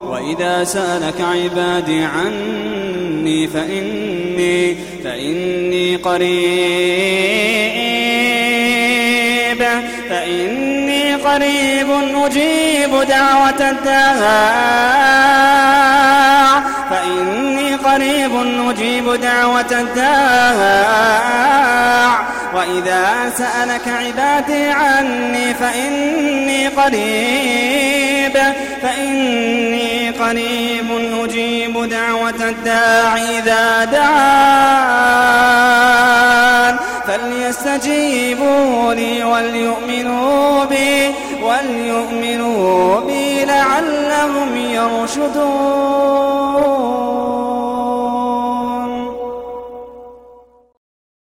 وإذا سألك عبادي عني فإني فإني قريب فإني قريب أجيب دعوة الداع فإني قريب أجيب دعوة الداع وإذا سألك عبادي عني فإني قريب فإني قريب أجيب دعوة الداع إذا دعان. فليستجيبوا لي وليؤمنوا بي وليؤمنوا بي لعلهم يرشدون.